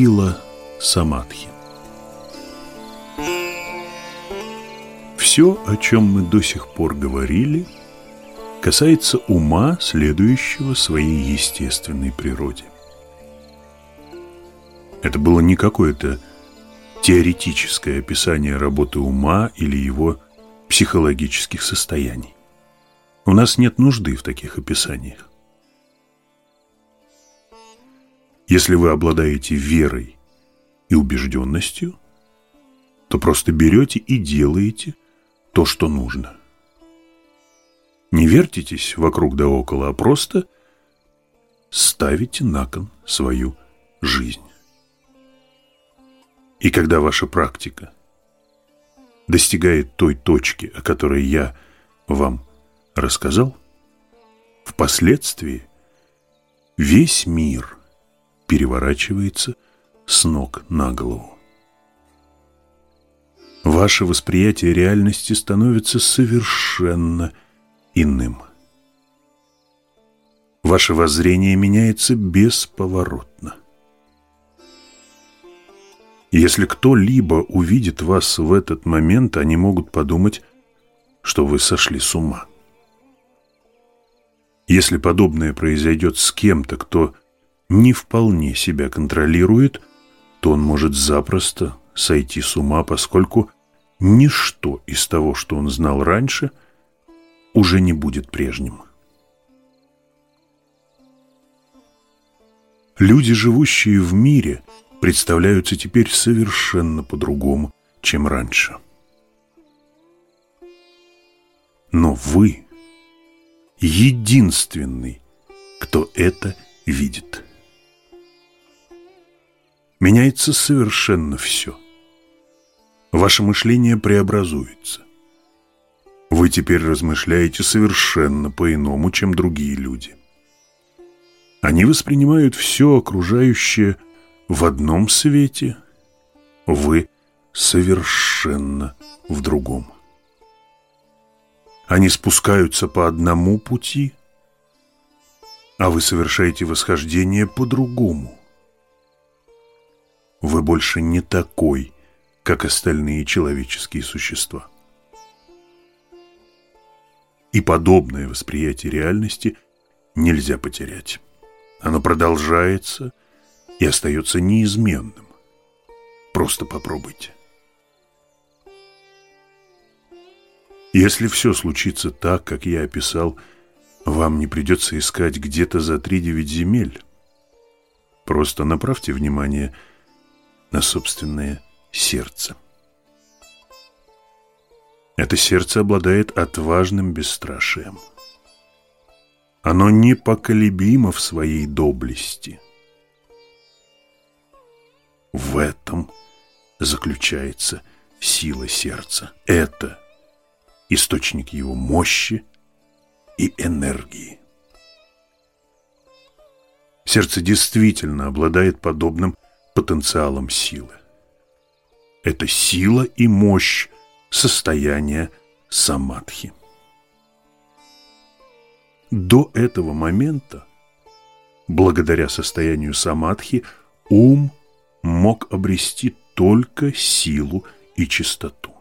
Сила самадхи. Все, о чем мы до сих пор говорили, касается ума, следующего своей естественной природе. Это было не какое-то теоретическое описание работы ума или его психологических состояний. У нас нет нужды в таких описаниях. Если вы обладаете верой и убежденностью, то просто берете и делаете то, что нужно. Не вертитесь вокруг да около, а просто ставите на кон свою жизнь. И когда ваша практика достигает той точки, о которой я вам рассказал, впоследствии весь мир – переворачивается с ног на голову. Ваше восприятие реальности становится совершенно иным. Ваше воззрение меняется бесповоротно. Если кто-либо увидит вас в этот момент, они могут подумать, что вы сошли с ума. Если подобное произойдет с кем-то, кто не вполне себя контролирует, то он может запросто сойти с ума, поскольку ничто из того, что он знал раньше, уже не будет прежним. Люди, живущие в мире, представляются теперь совершенно по-другому, чем раньше. Но вы единственный, кто это видит. Меняется совершенно все. Ваше мышление преобразуется. Вы теперь размышляете совершенно по-иному, чем другие люди. Они воспринимают все окружающее в одном свете, вы совершенно в другом. Они спускаются по одному пути, а вы совершаете восхождение по другому. Вы больше не такой, как остальные человеческие существа. И подобное восприятие реальности нельзя потерять. Оно продолжается и остается неизменным. Просто попробуйте. Если все случится так, как я описал, вам не придется искать где-то за три девять земель. Просто направьте внимание – на собственное сердце. Это сердце обладает отважным бесстрашием. Оно непоколебимо в своей доблести. В этом заключается сила сердца. Это источник его мощи и энергии. Сердце действительно обладает подобным потенциалом силы. Это сила и мощь состояния самадхи. До этого момента, благодаря состоянию самадхи, ум мог обрести только силу и чистоту.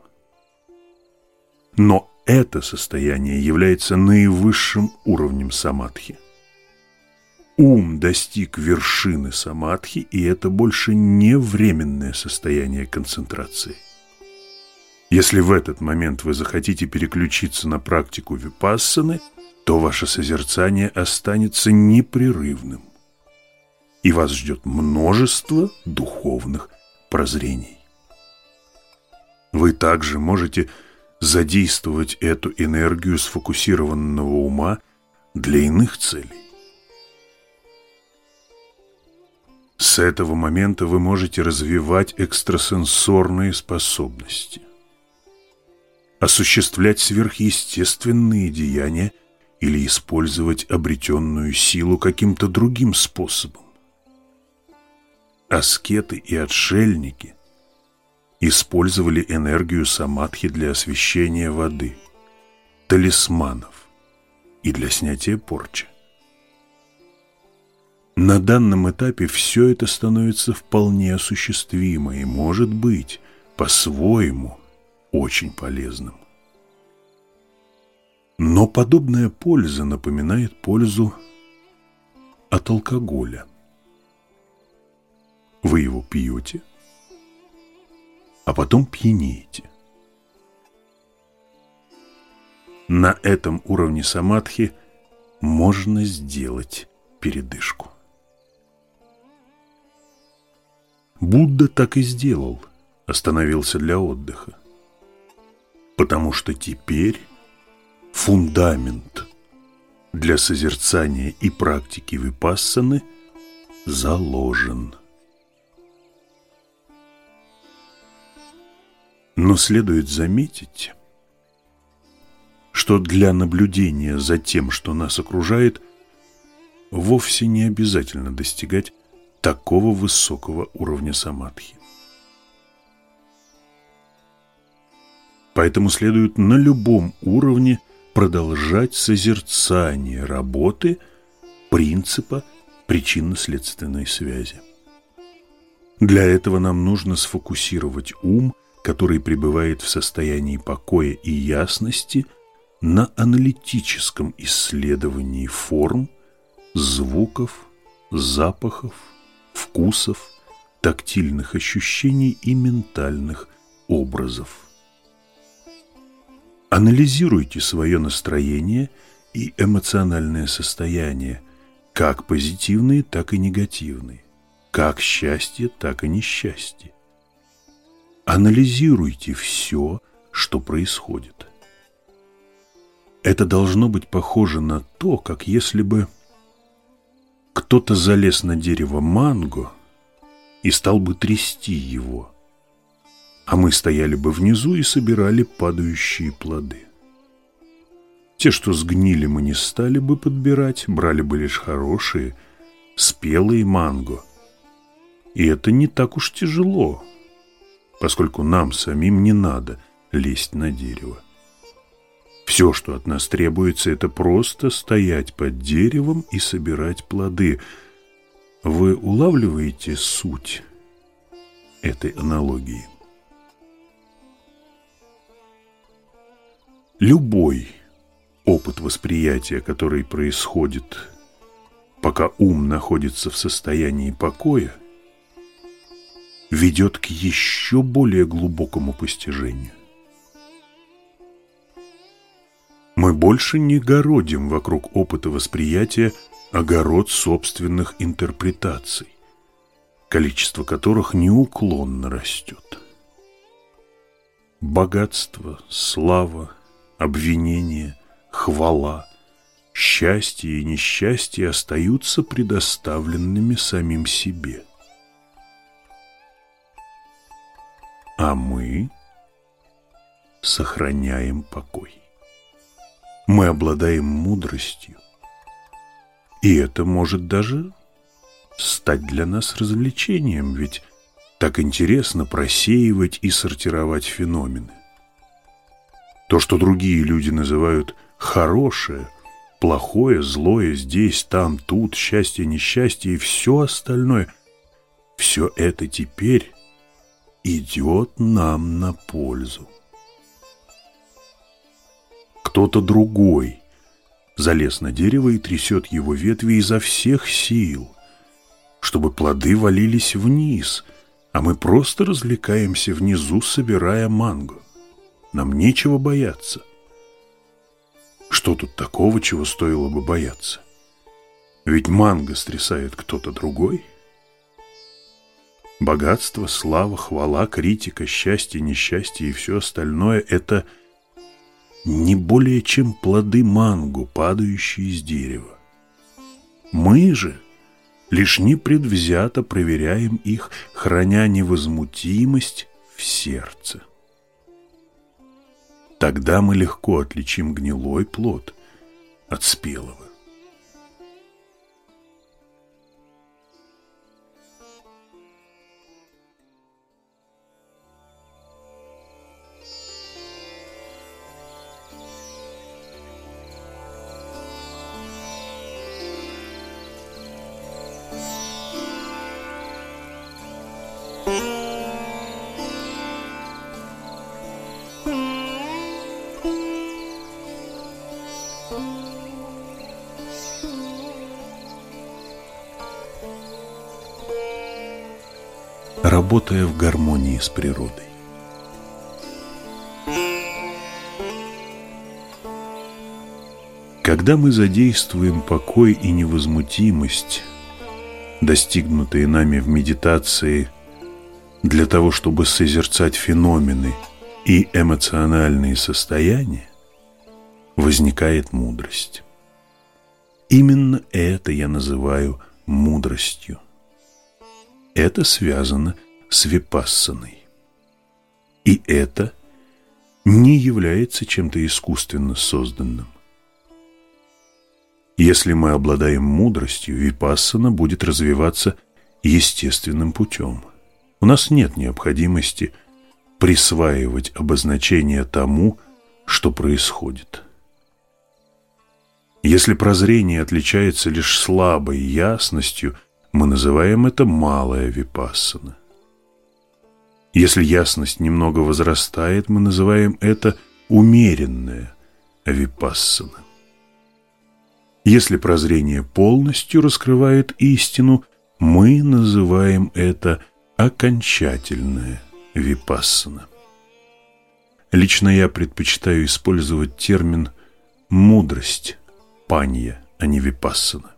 Но это состояние является наивысшим уровнем самадхи – ум достиг вершины самадхи, и это больше не временное состояние концентрации. Если в этот момент вы захотите переключиться на практику випассаны, то ваше созерцание останется непрерывным, и вас ждет множество духовных прозрений. Вы также можете задействовать эту энергию сфокусированного ума для иных целей. С этого момента вы можете развивать экстрасенсорные способности, осуществлять сверхъестественные деяния или использовать обретенную силу каким-то другим способом. Аскеты и отшельники использовали энергию самадхи для освещения воды, талисманов и для снятия порчи. На данном этапе все это становится вполне осуществимо и может быть по-своему очень полезным. Но подобная польза напоминает пользу от алкоголя. Вы его пьете, а потом пьянеете. На этом уровне самадхи можно сделать передышку. Будда так и сделал, остановился для отдыха. Потому что теперь фундамент для созерцания и практики випассаны заложен. Но следует заметить, что для наблюдения за тем, что нас окружает, вовсе не обязательно достигать такого высокого уровня самадхи. Поэтому следует на любом уровне продолжать созерцание работы принципа причинно-следственной связи. Для этого нам нужно сфокусировать ум – который пребывает в состоянии покоя и ясности на аналитическом исследовании форм, звуков, запахов, вкусов, тактильных ощущений и ментальных образов. Анализируйте свое настроение и эмоциональное состояние, как позитивные, так и негативные, как счастье, так и несчастье. Анализируйте все, что происходит. Это должно быть похоже на то, как если бы кто-то залез на дерево манго и стал бы трясти его, а мы стояли бы внизу и собирали падающие плоды. Те, что сгнили, мы не стали бы подбирать, брали бы лишь хорошие, спелые манго. И это не так уж тяжело поскольку нам самим не надо лезть на дерево. Все, что от нас требуется, это просто стоять под деревом и собирать плоды. Вы улавливаете суть этой аналогии? Любой опыт восприятия, который происходит, пока ум находится в состоянии покоя, ведет к еще более глубокому постижению. Мы больше не городим вокруг опыта восприятия огород собственных интерпретаций, количество которых неуклонно растет. Богатство, слава, обвинение, хвала, счастье и несчастье остаются предоставленными самим себе – а мы сохраняем покой. Мы обладаем мудростью, и это может даже стать для нас развлечением, ведь так интересно просеивать и сортировать феномены. То, что другие люди называют «хорошее», «плохое», «злое», «здесь», «там», «тут», «счастье», «несчастье» и все остальное – все это теперь идет нам на пользу. Кто-то другой залез на дерево и трясет его ветви изо всех сил, чтобы плоды валились вниз, а мы просто развлекаемся внизу, собирая манго. Нам нечего бояться. Что тут такого, чего стоило бы бояться? Ведь манго стрясает кто-то другой – Богатство, слава, хвала, критика, счастье, несчастье и все остальное – это не более чем плоды мангу, падающие из дерева. Мы же лишь непредвзято проверяем их, храня невозмутимость в сердце. Тогда мы легко отличим гнилой плод от спелого. Работая в гармонии с природой. Когда мы задействуем покой и невозмутимость, достигнутые нами в медитации, для того, чтобы созерцать феномены и эмоциональные состояния, возникает мудрость. Именно это я называю мудростью. Это связано с випассаной. И это не является чем-то искусственно созданным. Если мы обладаем мудростью, випассана будет развиваться естественным путем. У нас нет необходимости присваивать обозначение тому, что происходит. Если прозрение отличается лишь слабой ясностью, мы называем это малая випассана. Если ясность немного возрастает, мы называем это умеренная випассана. Если прозрение полностью раскрывает истину, мы называем это окончательная випассана. Лично я предпочитаю использовать термин «мудрость», «панья», а не «випассана».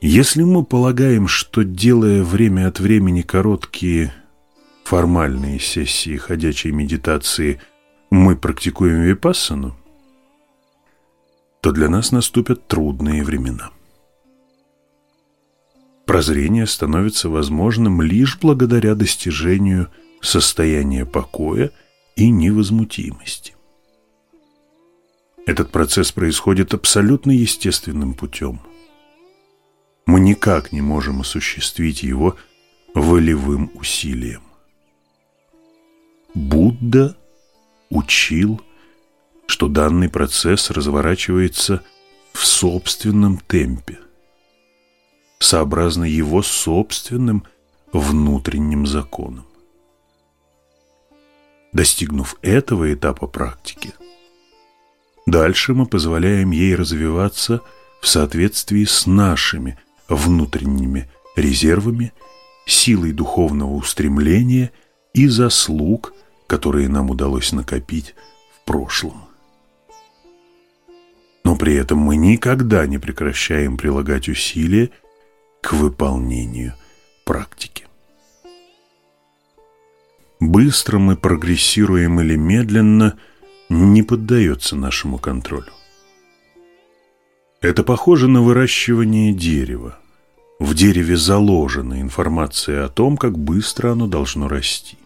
Если мы полагаем, что делая время от времени короткие формальные сессии ходячей медитации, мы практикуем випассану, то для нас наступят трудные времена. Прозрение становится возможным лишь благодаря достижению состояния покоя и невозмутимости. Этот процесс происходит абсолютно естественным путем. Мы никак не можем осуществить его волевым усилием. Будда учил что данный процесс разворачивается в собственном темпе, сообразно его собственным внутренним законам. Достигнув этого этапа практики, дальше мы позволяем ей развиваться в соответствии с нашими внутренними резервами, силой духовного устремления и заслуг, которые нам удалось накопить в прошлом но при этом мы никогда не прекращаем прилагать усилия к выполнению практики. Быстро мы прогрессируем или медленно не поддается нашему контролю. Это похоже на выращивание дерева. В дереве заложена информация о том, как быстро оно должно расти.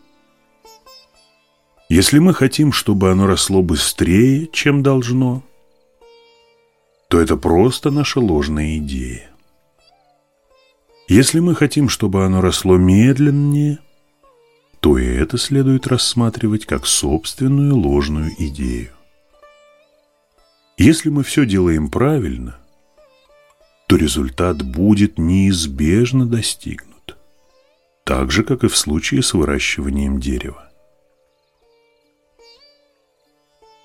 Если мы хотим, чтобы оно росло быстрее, чем должно, то это просто наша ложная идея. Если мы хотим, чтобы оно росло медленнее, то и это следует рассматривать как собственную ложную идею. Если мы все делаем правильно, то результат будет неизбежно достигнут, так же, как и в случае с выращиванием дерева.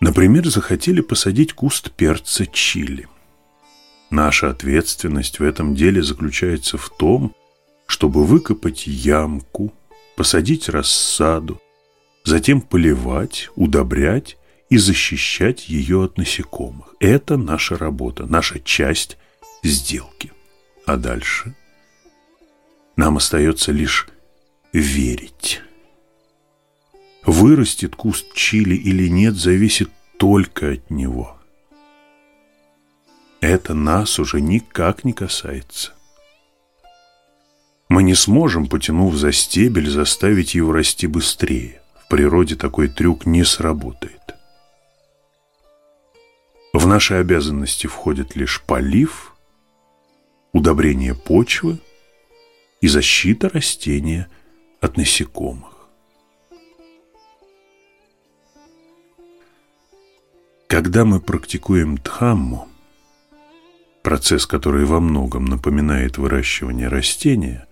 Например, захотели посадить куст перца чили. Наша ответственность в этом деле заключается в том, чтобы выкопать ямку, посадить рассаду, затем поливать, удобрять и защищать ее от насекомых. Это наша работа, наша часть сделки. А дальше нам остается лишь верить. Вырастет куст чили или нет, зависит только от него. Это нас уже никак не касается. Мы не сможем, потянув за стебель, заставить его расти быстрее. В природе такой трюк не сработает. В наши обязанности входит лишь полив, удобрение почвы и защита растения от насекомых. Когда мы практикуем дхамму, процесс, который во многом напоминает выращивание растения,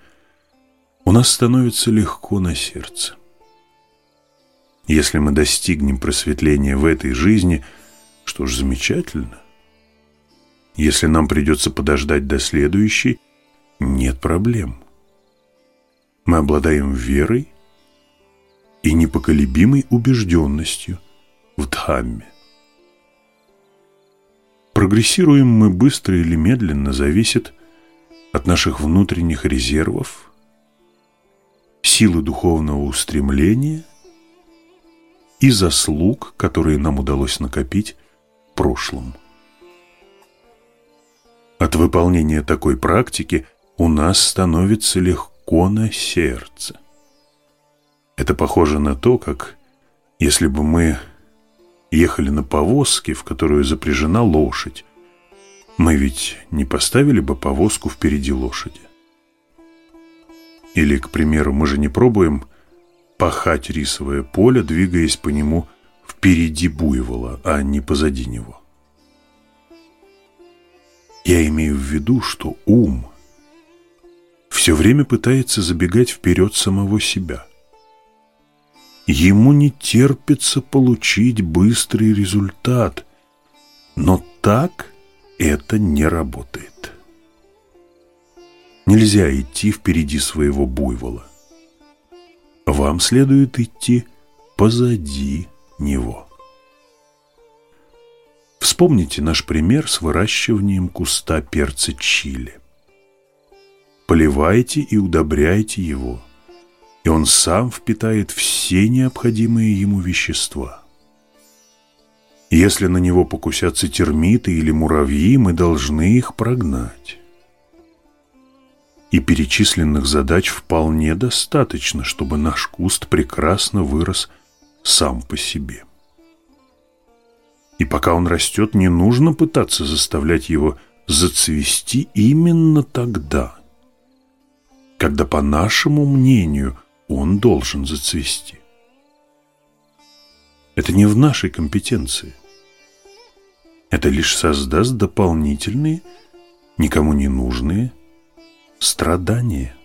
у нас становится легко на сердце. Если мы достигнем просветления в этой жизни, что ж, замечательно. Если нам придется подождать до следующей, нет проблем. Мы обладаем верой и непоколебимой убежденностью в Дхамме. Прогрессируем мы быстро или медленно зависит от наших внутренних резервов, силы духовного устремления и заслуг, которые нам удалось накопить в прошлом. От выполнения такой практики у нас становится легко на сердце. Это похоже на то, как если бы мы ехали на повозке, в которую запряжена лошадь. Мы ведь не поставили бы повозку впереди лошади. Или, к примеру, мы же не пробуем пахать рисовое поле, двигаясь по нему впереди буйвола, а не позади него. Я имею в виду, что ум все время пытается забегать вперед самого себя. Ему не терпится получить быстрый результат, но так это не работает. Нельзя идти впереди своего буйвола. Вам следует идти позади него. Вспомните наш пример с выращиванием куста перца чили. Поливайте и удобряйте его, и он сам впитает все необходимые ему вещества. Если на него покусятся термиты или муравьи, мы должны их прогнать. И перечисленных задач вполне достаточно, чтобы наш куст прекрасно вырос сам по себе. И пока он растет, не нужно пытаться заставлять его зацвести именно тогда, когда, по нашему мнению, он должен зацвести. Это не в нашей компетенции. Это лишь создаст дополнительные, никому не нужные страдания.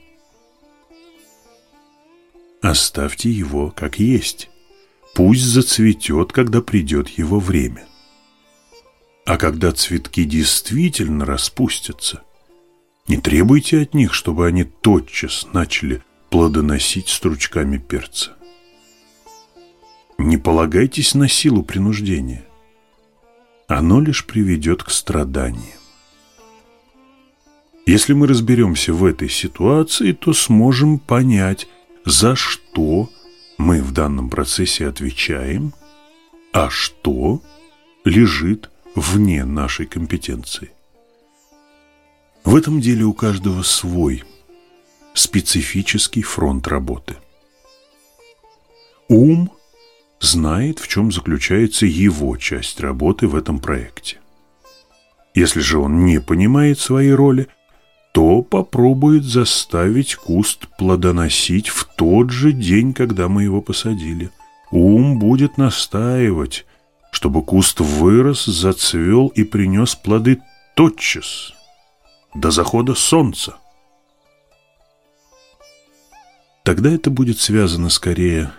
Оставьте его как есть. Пусть зацветет, когда придет его время. А когда цветки действительно распустятся, не требуйте от них, чтобы они тотчас начали плодоносить стручками перца. Не полагайтесь на силу принуждения. Оно лишь приведет к страданиям. Если мы разберемся в этой ситуации, то сможем понять, за что мы в данном процессе отвечаем, а что лежит вне нашей компетенции. В этом деле у каждого свой специфический фронт работы. Ум знает, в чем заключается его часть работы в этом проекте. Если же он не понимает своей роли, то попробует заставить куст плодоносить в тот же день, когда мы его посадили. Ум будет настаивать, чтобы куст вырос, зацвел и принес плоды тотчас, до захода солнца. Тогда это будет связано скорее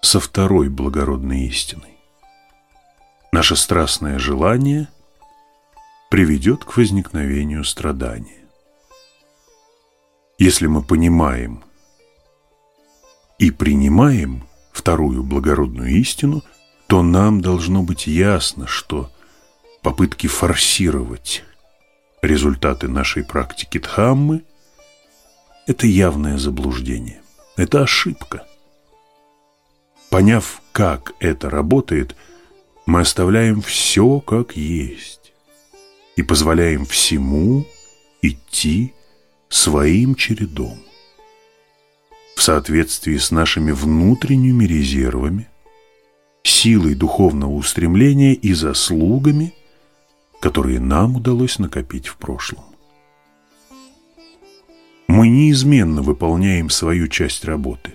со второй благородной истиной. Наше страстное желание приведет к возникновению страдания. Если мы понимаем и принимаем вторую благородную истину, то нам должно быть ясно, что попытки форсировать результаты нашей практики Дхаммы – это явное заблуждение, это ошибка. Поняв, как это работает, мы оставляем все как есть и позволяем всему идти своим чередом. В соответствии с нашими внутренними резервами, силой духовного устремления и заслугами, которые нам удалось накопить в прошлом. Мы неизменно выполняем свою часть работы.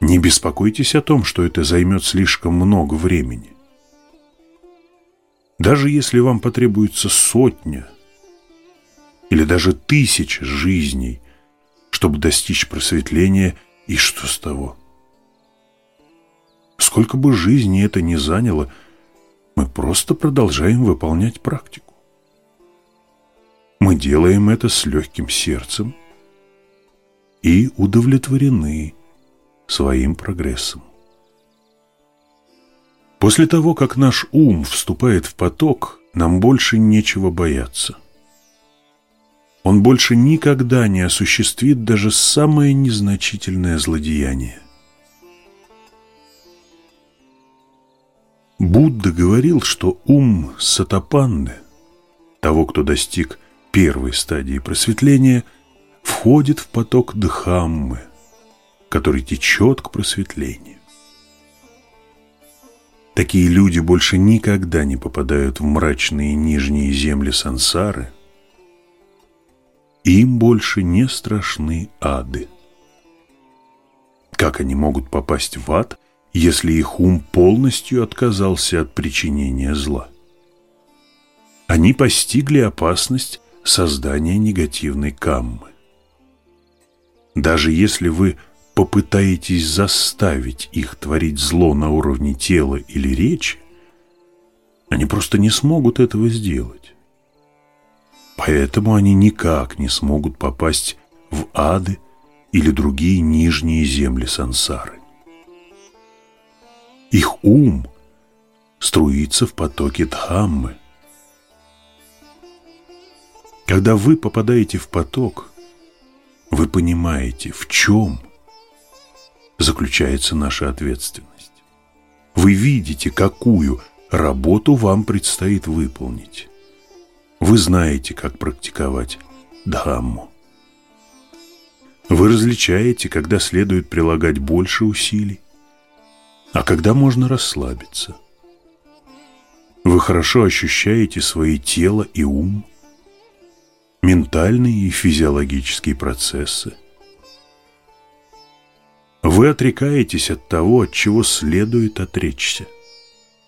Не беспокойтесь о том, что это займет слишком много времени. Даже если вам потребуется сотня – или даже тысяч жизней, чтобы достичь просветления, и что с того? Сколько бы жизни это ни заняло, мы просто продолжаем выполнять практику. Мы делаем это с легким сердцем и удовлетворены своим прогрессом. После того, как наш ум вступает в поток, нам больше нечего бояться. Он больше никогда не осуществит даже самое незначительное злодеяние. Будда говорил, что ум сатапанны, того, кто достиг первой стадии просветления, входит в поток Дхаммы, который течет к просветлению. Такие люди больше никогда не попадают в мрачные нижние земли сансары. Им больше не страшны ады. Как они могут попасть в ад, если их ум полностью отказался от причинения зла? Они постигли опасность создания негативной каммы. Даже если вы попытаетесь заставить их творить зло на уровне тела или речи, они просто не смогут этого сделать. Поэтому они никак не смогут попасть в ады или другие нижние земли сансары. Их ум струится в потоке Дхаммы. Когда вы попадаете в поток, вы понимаете, в чем – заключается наша ответственность. Вы видите, какую работу вам предстоит выполнить. Вы знаете, как практиковать Дхамму. Вы различаете, когда следует прилагать больше усилий, а когда можно расслабиться. Вы хорошо ощущаете свои тело и ум, ментальные и физиологические процессы, вы отрекаетесь от того, от чего следует отречься.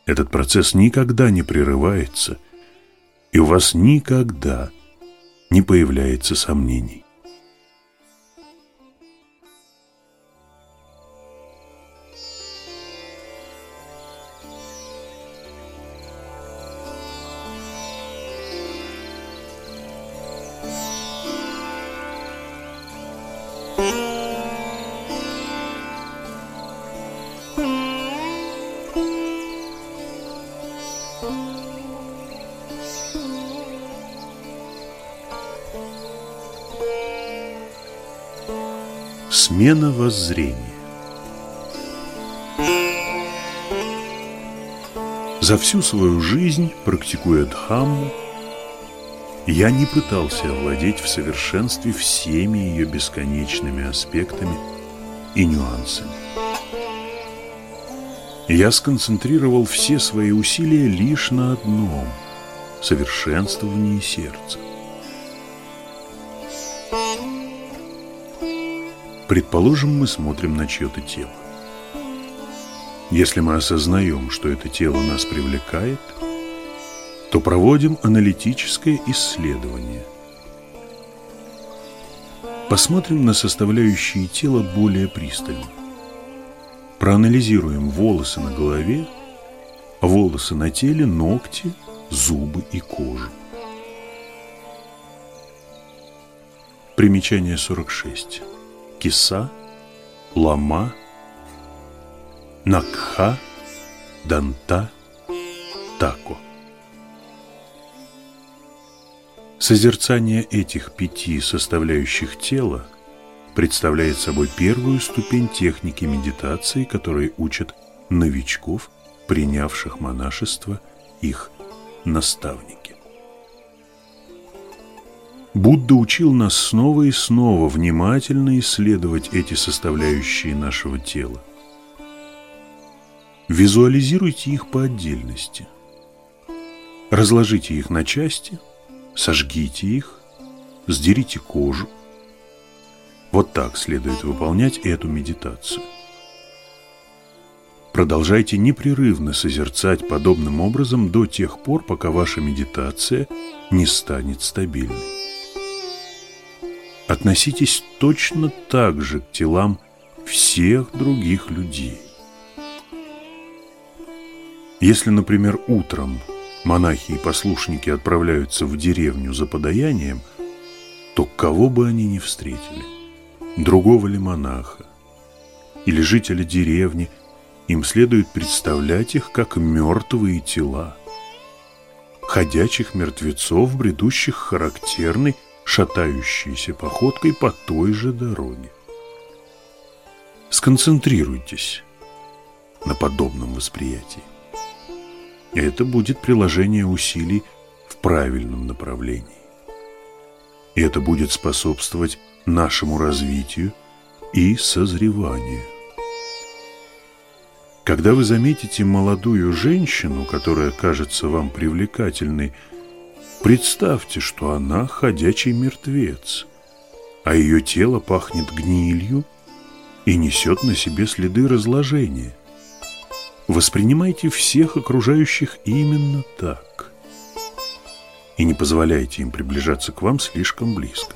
Этот процесс никогда не прерывается, и у вас никогда не появляется сомнений. Смена воззрения За всю свою жизнь, практикуя Дхамму, я не пытался овладеть в совершенстве всеми ее бесконечными аспектами и нюансами. Я сконцентрировал все свои усилия лишь на одном – совершенствовании сердца. Предположим, мы смотрим на чье-то тело. Если мы осознаем, что это тело нас привлекает, то проводим аналитическое исследование. Посмотрим на составляющие тела более пристально. Проанализируем волосы на голове, волосы на теле, ногти, зубы и кожу. Примечание 46. Киса, Лама, Накха, Данта, Тако. Созерцание этих пяти составляющих тела представляет собой первую ступень техники медитации, которой учат новичков, принявших монашество, их наставники. Будда учил нас снова и снова внимательно исследовать эти составляющие нашего тела. Визуализируйте их по отдельности. Разложите их на части, сожгите их, сдерите кожу. Вот так следует выполнять эту медитацию. Продолжайте непрерывно созерцать подобным образом до тех пор, пока ваша медитация не станет стабильной. относитесь точно так же к телам всех других людей. Если, например, утром монахи и послушники отправляются в деревню за подаянием, то кого бы они ни встретили, другого ли монаха или жителя деревни, им следует представлять их как мертвые тела, ходячих мертвецов, бредущих характерной, шатающейся походкой по той же дороге. Сконцентрируйтесь на подобном восприятии. Это будет приложение усилий в правильном направлении. И это будет способствовать нашему развитию и созреванию. Когда вы заметите молодую женщину, которая кажется вам привлекательной, представьте, что она ходячий мертвец, а ее тело пахнет гнилью и несет на себе следы разложения – Воспринимайте всех окружающих именно так. И не позволяйте им приближаться к вам слишком близко.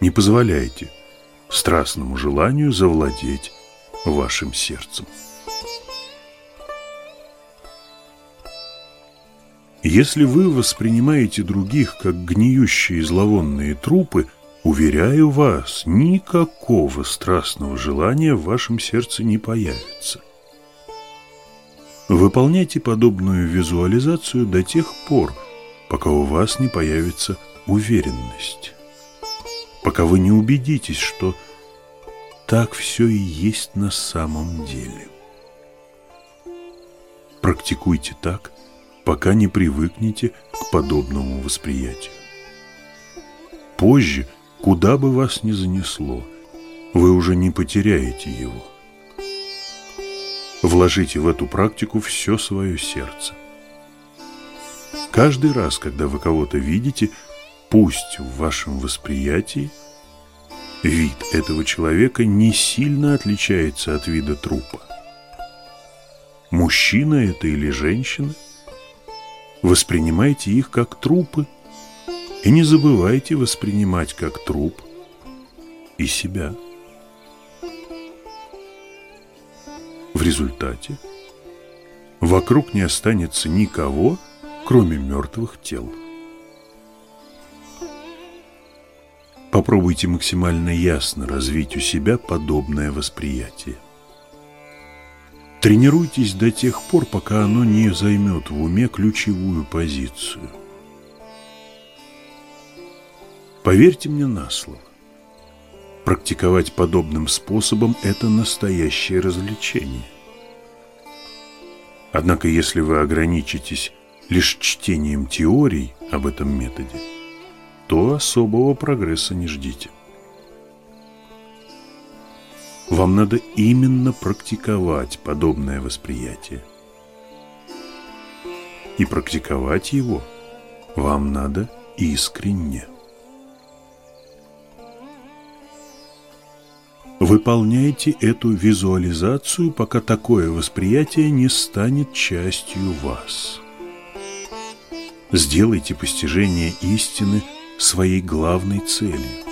Не позволяйте страстному желанию завладеть вашим сердцем. Если вы воспринимаете других как гниющие зловонные трупы, уверяю вас, никакого страстного желания в вашем сердце не появится. Выполняйте подобную визуализацию до тех пор, пока у вас не появится уверенность. Пока вы не убедитесь, что так все и есть на самом деле. Практикуйте так, пока не привыкнете к подобному восприятию. Позже, куда бы вас ни занесло, вы уже не потеряете его. Вложите в эту практику все свое сердце. Каждый раз, когда вы кого-то видите, пусть в вашем восприятии вид этого человека не сильно отличается от вида трупа. Мужчина это или женщина, воспринимайте их как трупы и не забывайте воспринимать как труп и себя. В результате вокруг не останется никого, кроме мертвых тел. Попробуйте максимально ясно развить у себя подобное восприятие. Тренируйтесь до тех пор, пока оно не займет в уме ключевую позицию. Поверьте мне на слово. Практиковать подобным способом – это настоящее развлечение. Однако, если вы ограничитесь лишь чтением теорий об этом методе, то особого прогресса не ждите. Вам надо именно практиковать подобное восприятие. И практиковать его вам надо искренне. Выполняйте эту визуализацию, пока такое восприятие не станет частью вас. Сделайте постижение истины своей главной целью.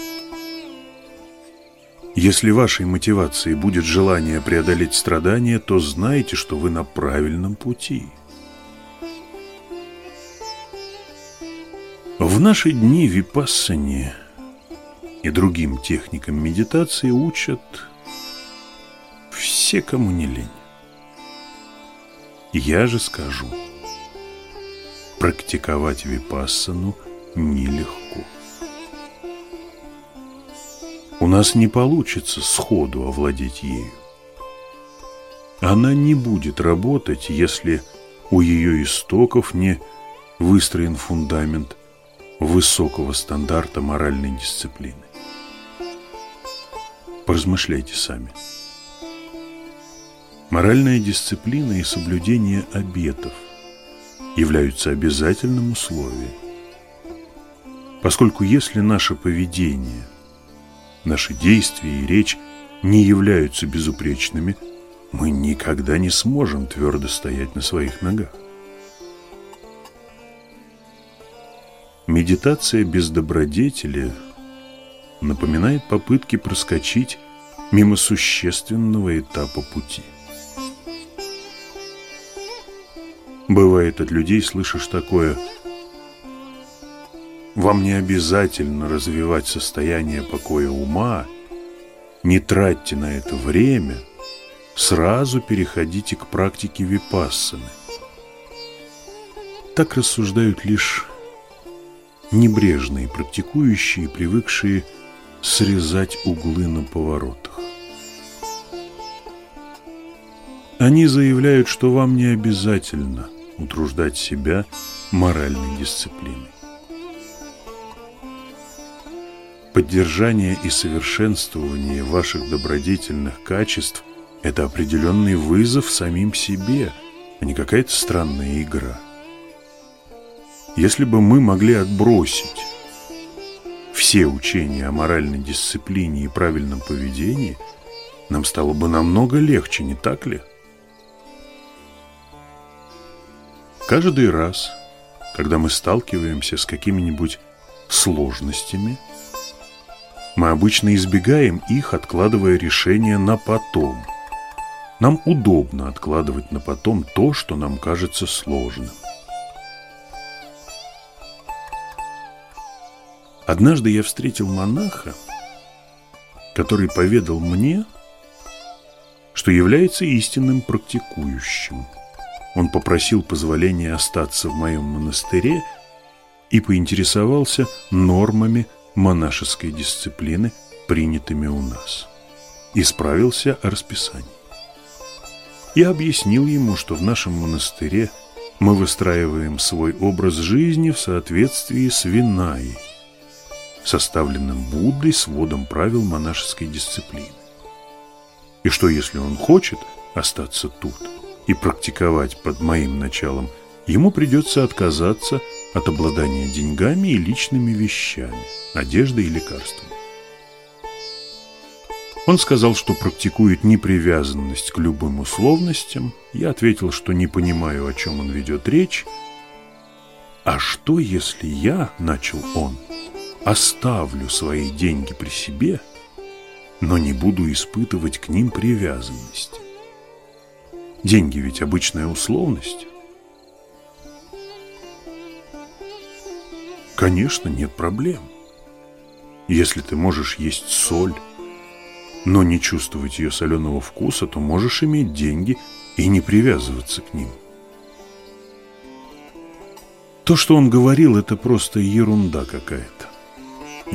Если вашей мотивацией будет желание преодолеть страдания, то знайте, что вы на правильном пути. В наши дни випассане – и другим техникам медитации учат все, кому не лень. Я же скажу, практиковать випассану нелегко. У нас не получится сходу овладеть ею. Она не будет работать, если у ее истоков не выстроен фундамент высокого стандарта моральной дисциплины. Поразмышляйте сами. Моральная дисциплина и соблюдение обетов являются обязательным условием. Поскольку если наше поведение, наши действия и речь не являются безупречными, мы никогда не сможем твердо стоять на своих ногах. Медитация без добродетели напоминает попытки проскочить мимо существенного этапа пути. Бывает от людей слышишь такое «Вам не обязательно развивать состояние покоя ума, не тратьте на это время, сразу переходите к практике випассаны». Так рассуждают лишь небрежные практикующие, привыкшие срезать углы на поворотах. Они заявляют, что вам не обязательно утруждать себя моральной дисциплиной. Поддержание и совершенствование ваших добродетельных качеств – это определенный вызов самим себе, а не какая-то странная игра. Если бы мы могли отбросить все учения о моральной дисциплине и правильном поведении, нам стало бы намного легче, не так ли? Каждый раз, когда мы сталкиваемся с какими-нибудь сложностями, мы обычно избегаем их, откладывая решение на потом. Нам удобно откладывать на потом то, что нам кажется сложным. Однажды я встретил монаха, который поведал мне, что является истинным практикующим. Он попросил позволения остаться в моем монастыре и поинтересовался нормами монашеской дисциплины, принятыми у нас. И справился о расписании. Я объяснил ему, что в нашем монастыре мы выстраиваем свой образ жизни в соответствии с Винаей, составленным Буддой сводом правил монашеской дисциплины. И что, если он хочет остаться тут и практиковать под моим началом, ему придется отказаться от обладания деньгами и личными вещами, одеждой и лекарствами. Он сказал, что практикует непривязанность к любым условностям. Я ответил, что не понимаю, о чем он ведет речь. «А что, если я, — начал он, — оставлю свои деньги при себе, но не буду испытывать к ним привязанности. Деньги ведь обычная условность. Конечно, нет проблем. Если ты можешь есть соль, но не чувствовать ее соленого вкуса, то можешь иметь деньги и не привязываться к ним. То, что он говорил, это просто ерунда какая-то.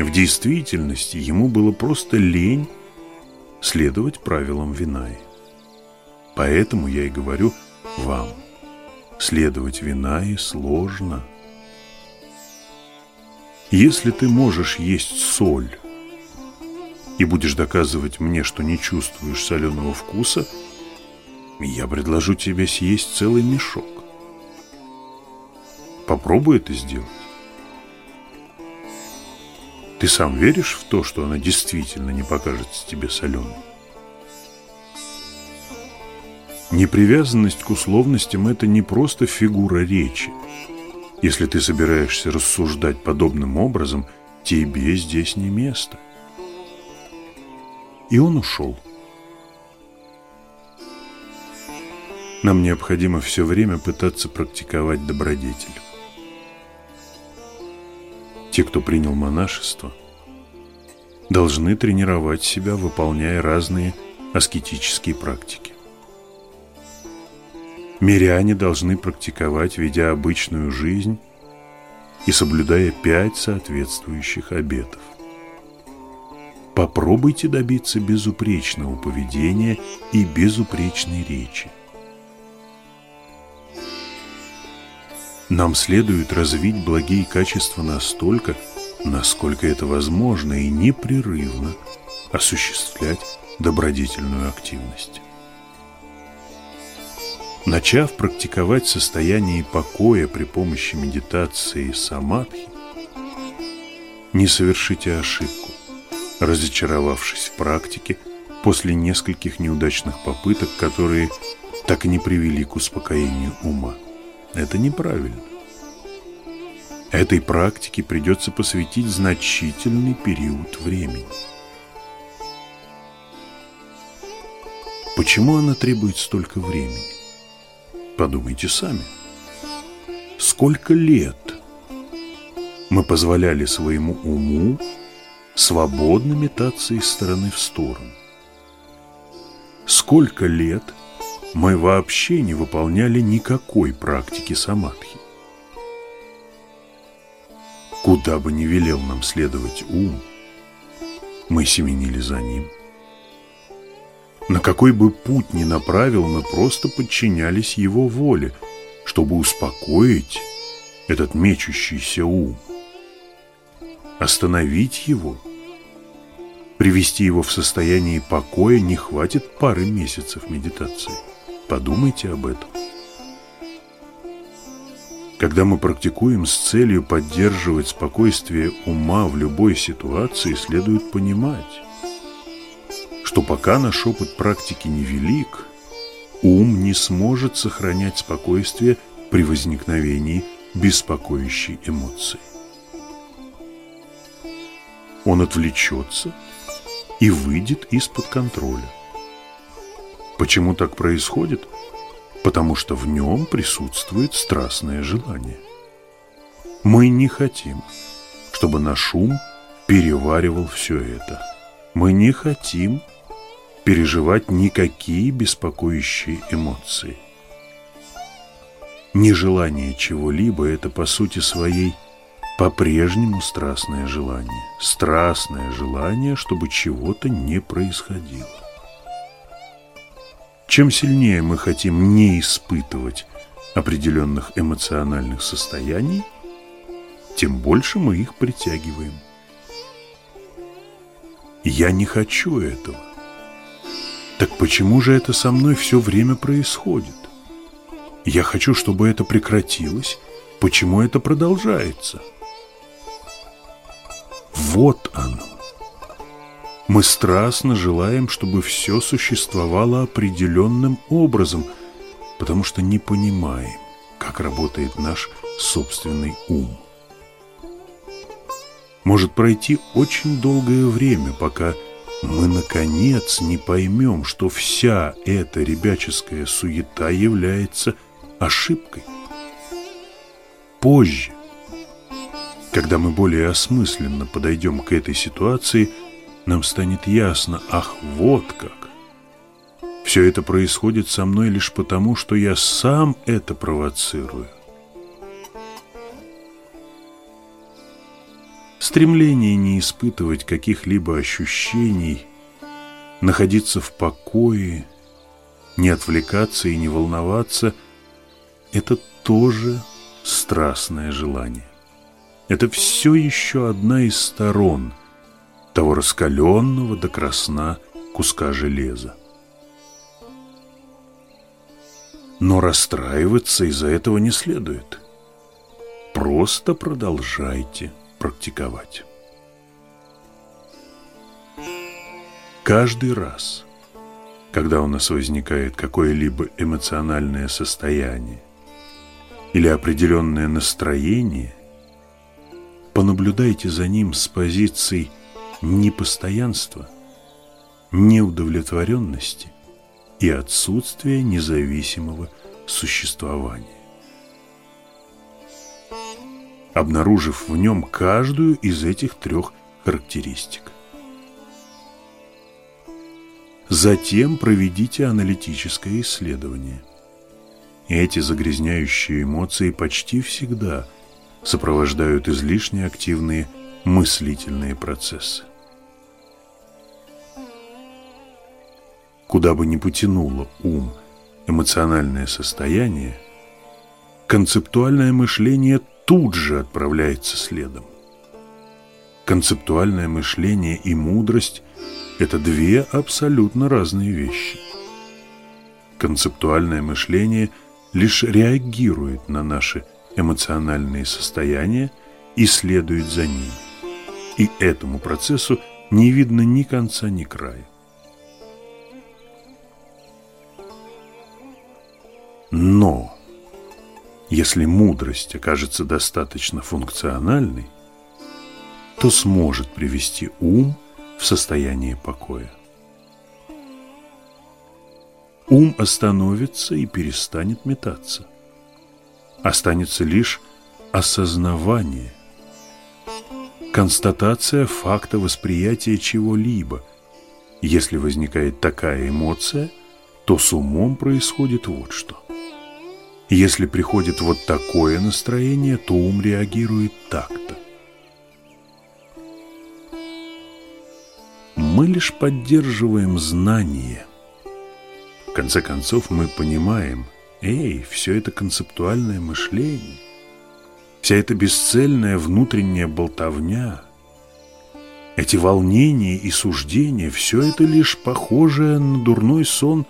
В действительности ему было просто лень следовать правилам Винаи. Поэтому я и говорю вам, следовать Винаи сложно. Если ты можешь есть соль и будешь доказывать мне, что не чувствуешь соленого вкуса, я предложу тебе съесть целый мешок. Попробуй это сделать. Ты сам веришь в то, что она действительно не покажется тебе соленой? Непривязанность к условностям – это не просто фигура речи. Если ты собираешься рассуждать подобным образом, тебе здесь не место. И он ушел. Нам необходимо все время пытаться практиковать добродетель. Те, кто принял монашество, должны тренировать себя, выполняя разные аскетические практики. Миряне должны практиковать, ведя обычную жизнь и соблюдая пять соответствующих обетов. Попробуйте добиться безупречного поведения и безупречной речи. Нам следует развить благие качества настолько, насколько это возможно, и непрерывно осуществлять добродетельную активность. Начав практиковать состояние покоя при помощи медитации самадхи, не совершите ошибку, разочаровавшись в практике после нескольких неудачных попыток, которые так и не привели к успокоению ума. Это неправильно. Этой практике придется посвятить значительный период времени. Почему она требует столько времени? Подумайте сами. Сколько лет мы позволяли своему уму свободно метаться из стороны в сторону? Сколько лет мы вообще не выполняли никакой практики самадхи? Куда бы ни велел нам следовать ум, мы семенили за ним. На какой бы путь ни направил, мы просто подчинялись его воле, чтобы успокоить этот мечущийся ум, остановить его, привести его в состояние покоя не хватит пары месяцев медитации. Подумайте об этом. Когда мы практикуем с целью поддерживать спокойствие ума в любой ситуации, следует понимать, что пока наш опыт практики невелик, ум не сможет сохранять спокойствие при возникновении беспокоящей эмоции. Он отвлечется и выйдет из-под контроля. Почему так происходит? потому что в нем присутствует страстное желание. Мы не хотим, чтобы наш ум переваривал все это. Мы не хотим переживать никакие беспокоящие эмоции. Нежелание чего-либо – это по сути своей по-прежнему страстное желание. Страстное желание, чтобы чего-то не происходило. Чем сильнее мы хотим не испытывать определенных эмоциональных состояний, тем больше мы их притягиваем. Я не хочу этого. Так почему же это со мной все время происходит? Я хочу, чтобы это прекратилось. Почему это продолжается? Вот оно. Мы страстно желаем, чтобы все существовало определенным образом, потому что не понимаем, как работает наш собственный ум. Может пройти очень долгое время, пока мы, наконец, не поймем, что вся эта ребяческая суета является ошибкой. Позже, когда мы более осмысленно подойдем к этой ситуации – нам станет ясно, ах, вот как. Все это происходит со мной лишь потому, что я сам это провоцирую. Стремление не испытывать каких-либо ощущений, находиться в покое, не отвлекаться и не волноваться – это тоже страстное желание. Это все еще одна из сторон – того раскаленного до красна куска железа. Но расстраиваться из-за этого не следует. Просто продолжайте практиковать. Каждый раз, когда у нас возникает какое-либо эмоциональное состояние или определенное настроение, понаблюдайте за ним с позицией непостоянства, неудовлетворенности и отсутствия независимого существования. Обнаружив в нем каждую из этих трех характеристик. Затем проведите аналитическое исследование. Эти загрязняющие эмоции почти всегда сопровождают излишне активные мыслительные процессы. куда бы ни потянуло ум, эмоциональное состояние, концептуальное мышление тут же отправляется следом. Концептуальное мышление и мудрость – это две абсолютно разные вещи. Концептуальное мышление лишь реагирует на наши эмоциональные состояния и следует за ними. И этому процессу не видно ни конца, ни края. Но Если мудрость окажется достаточно функциональной, то сможет привести ум в состояние покоя. Ум остановится и перестанет метаться. Останется лишь осознавание, констатация факта восприятия чего-либо. Если возникает такая эмоция, то с умом происходит вот что. Если приходит вот такое настроение, то ум реагирует так-то. Мы лишь поддерживаем знание. В конце концов, мы понимаем, эй, все это концептуальное мышление, вся эта бесцельная внутренняя болтовня, эти волнения и суждения, все это лишь похожее на дурной сон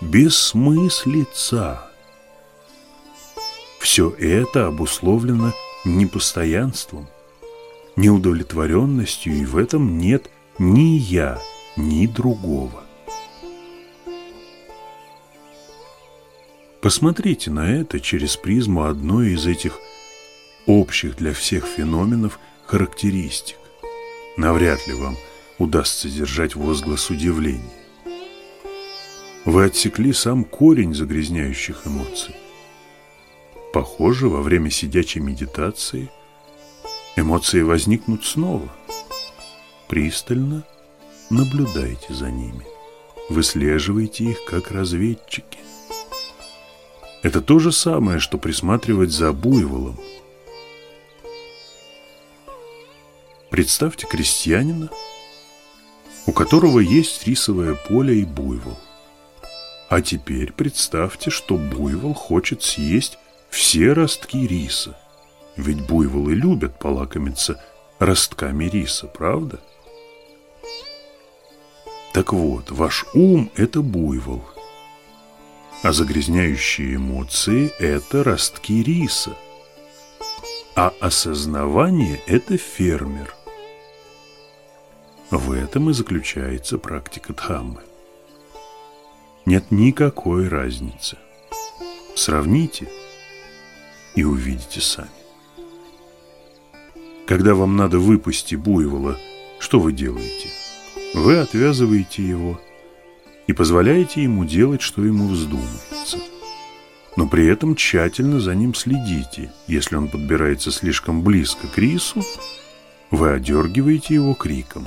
бессмыслица. Все это обусловлено непостоянством, неудовлетворенностью, и в этом нет ни я, ни другого. Посмотрите на это через призму одной из этих общих для всех феноменов характеристик. Навряд ли вам удастся держать возглас удивления. Вы отсекли сам корень загрязняющих эмоций. Похоже, во время сидячей медитации эмоции возникнут снова. Пристально наблюдайте за ними. Выслеживайте их как разведчики. Это то же самое, что присматривать за буйволом. Представьте крестьянина, у которого есть рисовое поле и буйвол. А теперь представьте, что буйвол хочет съесть все ростки риса. Ведь буйволы любят полакомиться ростками риса, правда? Так вот, ваш ум – это буйвол, а загрязняющие эмоции – это ростки риса, а осознавание – это фермер. В этом и заключается практика Дхаммы. Нет никакой разницы. Сравните – и увидите сами. Когда вам надо выпустить буйвола, что вы делаете? Вы отвязываете его и позволяете ему делать, что ему вздумается. Но при этом тщательно за ним следите. Если он подбирается слишком близко к рису, вы одергиваете его криком.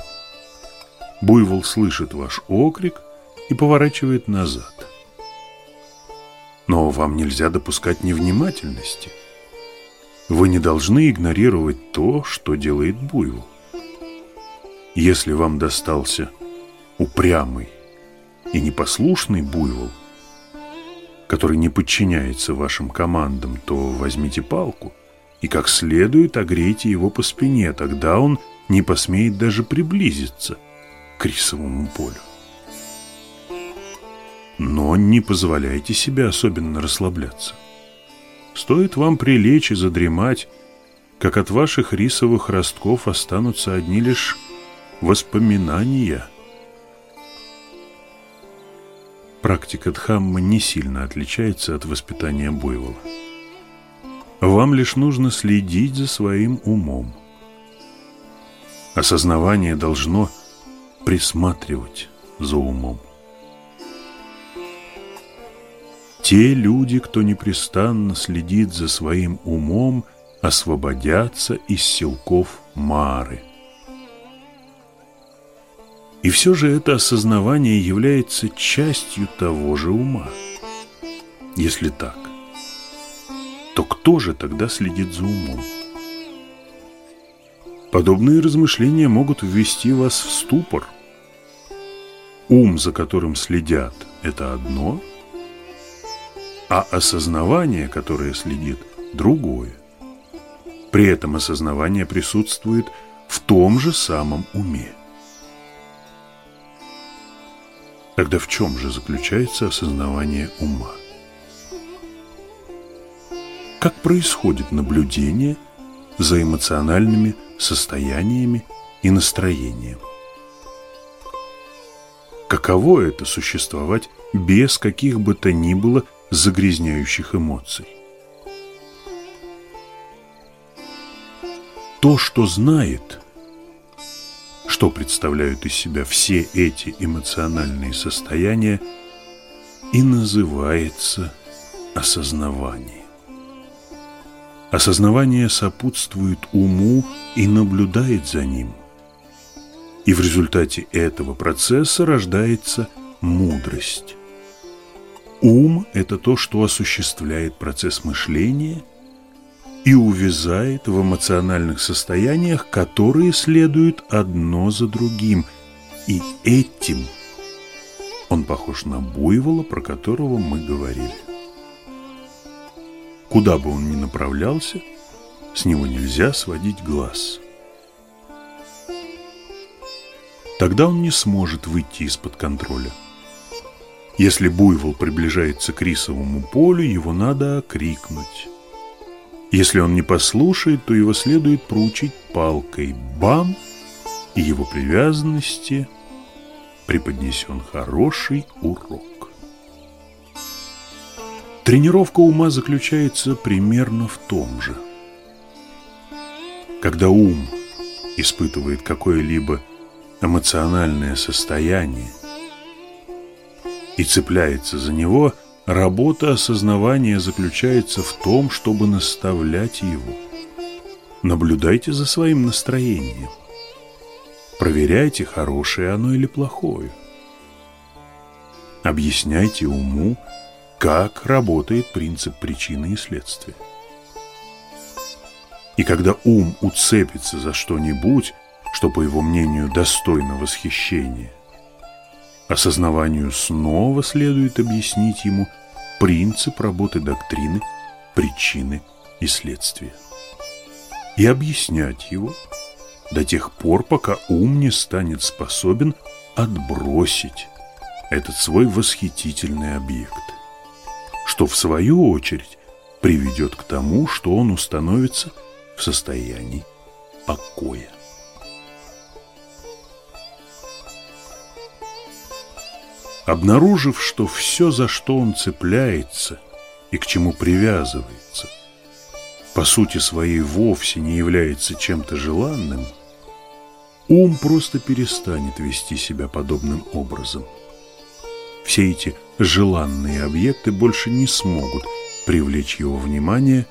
Буйвол слышит ваш окрик и поворачивает назад. Но вам нельзя допускать невнимательности – вы не должны игнорировать то, что делает буйвол. Если вам достался упрямый и непослушный буйвол, который не подчиняется вашим командам, то возьмите палку и как следует огрейте его по спине, тогда он не посмеет даже приблизиться к рисовому полю. Но не позволяйте себе особенно расслабляться. Стоит вам прилечь и задремать, как от ваших рисовых ростков останутся одни лишь воспоминания. Практика Дхаммы не сильно отличается от воспитания буйвола. Вам лишь нужно следить за своим умом. Осознавание должно присматривать за умом. Те люди, кто непрестанно следит за своим умом, освободятся из силков Мары. И все же это осознавание является частью того же ума. Если так, то кто же тогда следит за умом? Подобные размышления могут ввести вас в ступор. Ум, за которым следят, это одно – а осознавание, которое следит, другое. При этом осознавание присутствует в том же самом уме. Тогда в чем же заключается осознавание ума? Как происходит наблюдение за эмоциональными состояниями и настроением? Каково это существовать без каких бы то ни было загрязняющих эмоций. То, что знает, что представляют из себя все эти эмоциональные состояния, и называется осознавание. Осознавание сопутствует уму и наблюдает за ним. И в результате этого процесса рождается мудрость. Ум – это то, что осуществляет процесс мышления и увязает в эмоциональных состояниях, которые следуют одно за другим. И этим он похож на буйвола, про которого мы говорили. Куда бы он ни направлялся, с него нельзя сводить глаз. Тогда он не сможет выйти из-под контроля. Если буйвол приближается к рисовому полю, его надо крикнуть. Если он не послушает, то его следует проучить палкой «бам!» и его привязанности преподнесен хороший урок. Тренировка ума заключается примерно в том же. Когда ум испытывает какое-либо эмоциональное состояние и цепляется за него, работа осознавания заключается в том, чтобы наставлять его. Наблюдайте за своим настроением. Проверяйте, хорошее оно или плохое. Объясняйте уму, как работает принцип причины и следствия. И когда ум уцепится за что-нибудь, что, по его мнению, достойно восхищения, осознаванию снова следует объяснить ему принцип работы доктрины, причины и следствия. И объяснять его до тех пор, пока ум не станет способен отбросить этот свой восхитительный объект что в свою очередь приведет к тому, что он установится в состоянии покоя. Обнаружив, что все, за что он цепляется и к чему привязывается, по сути своей вовсе не является чем-то желанным, ум просто перестанет вести себя подобным образом – все эти желанные объекты больше не смогут привлечь его внимание,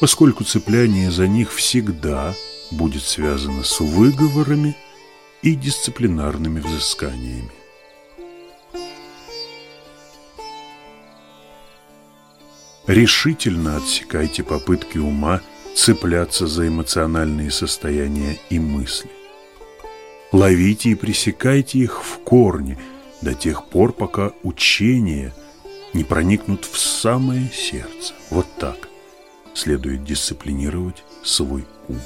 поскольку цепляние за них всегда будет связано с выговорами и дисциплинарными взысканиями. Решительно отсекайте попытки ума цепляться за эмоциональные состояния и мысли. Ловите и пресекайте их в корне – до тех пор, пока учения не проникнут в самое сердце. Вот так следует дисциплинировать свой ум.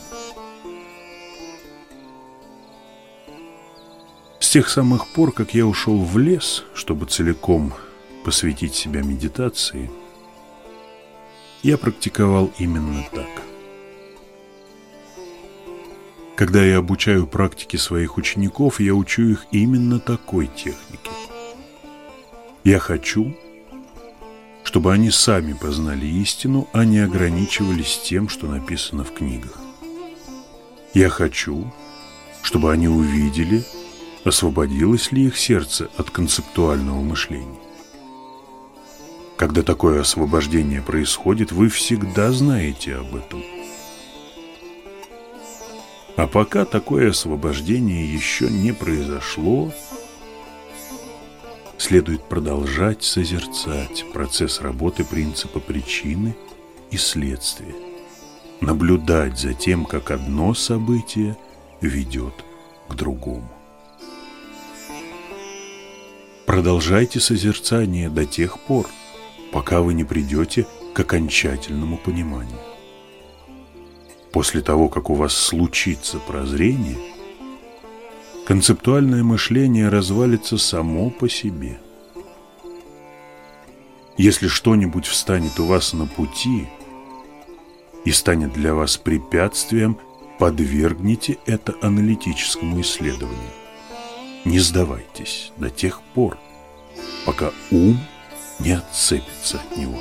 С тех самых пор, как я ушел в лес, чтобы целиком посвятить себя медитации, я практиковал именно так – когда я обучаю практике своих учеников, я учу их именно такой технике. Я хочу, чтобы они сами познали истину, а не ограничивались тем, что написано в книгах. Я хочу, чтобы они увидели, освободилось ли их сердце от концептуального мышления. Когда такое освобождение происходит, вы всегда знаете об этом – а пока такое освобождение еще не произошло, следует продолжать созерцать процесс работы принципа причины и следствия, наблюдать за тем, как одно событие ведет к другому. Продолжайте созерцание до тех пор, пока вы не придете к окончательному пониманию. После того, как у вас случится прозрение, концептуальное мышление развалится само по себе. Если что-нибудь встанет у вас на пути и станет для вас препятствием, подвергните это аналитическому исследованию. Не сдавайтесь до тех пор, пока ум не отцепится от него.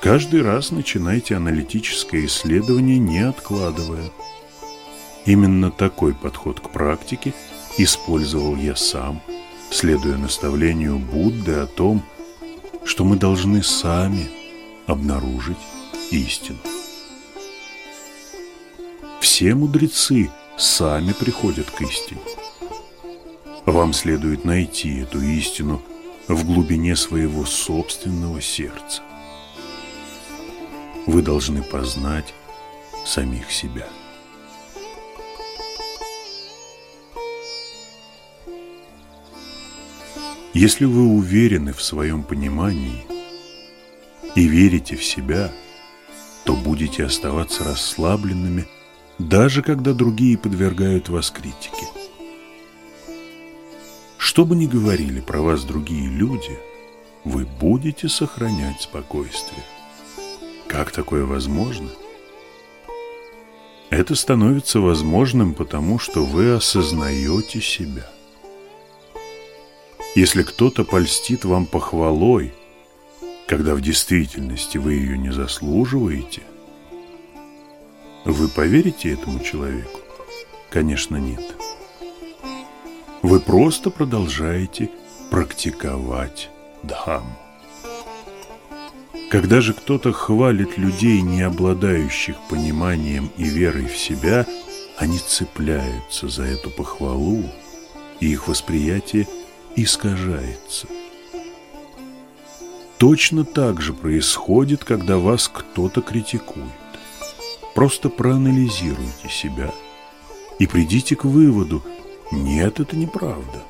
Каждый раз начинайте аналитическое исследование, не откладывая. Именно такой подход к практике использовал я сам, следуя наставлению Будды о том, что мы должны сами обнаружить истину. Все мудрецы сами приходят к истине. Вам следует найти эту истину в глубине своего собственного сердца. Вы должны познать самих себя. Если вы уверены в своем понимании и верите в себя, то будете оставаться расслабленными, даже когда другие подвергают вас критике. Что бы ни говорили про вас другие люди, вы будете сохранять спокойствие. Как такое возможно? Это становится возможным потому, что вы осознаете себя. Если кто-то польстит вам похвалой, когда в действительности вы ее не заслуживаете, вы поверите этому человеку? Конечно, нет. Вы просто продолжаете практиковать Дхамму. Когда же кто-то хвалит людей, не обладающих пониманием и верой в себя, они цепляются за эту похвалу, и их восприятие искажается. Точно так же происходит, когда вас кто-то критикует. Просто проанализируйте себя и придите к выводу – нет, это неправда.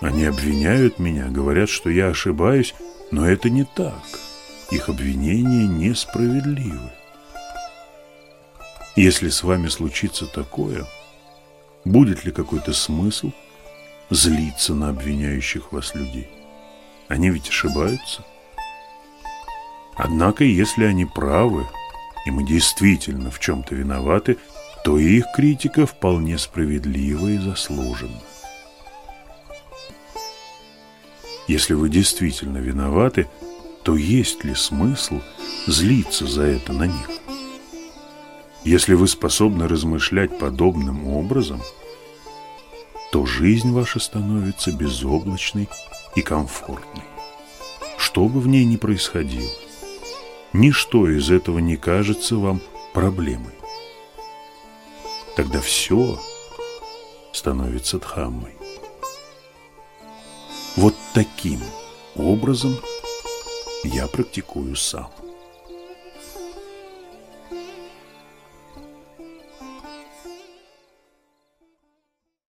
Они обвиняют меня, говорят, что я ошибаюсь, но это не так. Их обвинения несправедливы. Если с вами случится такое, будет ли какой-то смысл злиться на обвиняющих вас людей? Они ведь ошибаются. Однако, если они правы, и мы действительно в чем-то виноваты, то их критика вполне справедлива и заслужена. Если вы действительно виноваты, то есть ли смысл злиться за это на них? Если вы способны размышлять подобным образом, то жизнь ваша становится безоблачной и комфортной. Что бы в ней ни происходило, ничто из этого не кажется вам проблемой тогда все становится Дхаммой. Вот таким образом я практикую сам.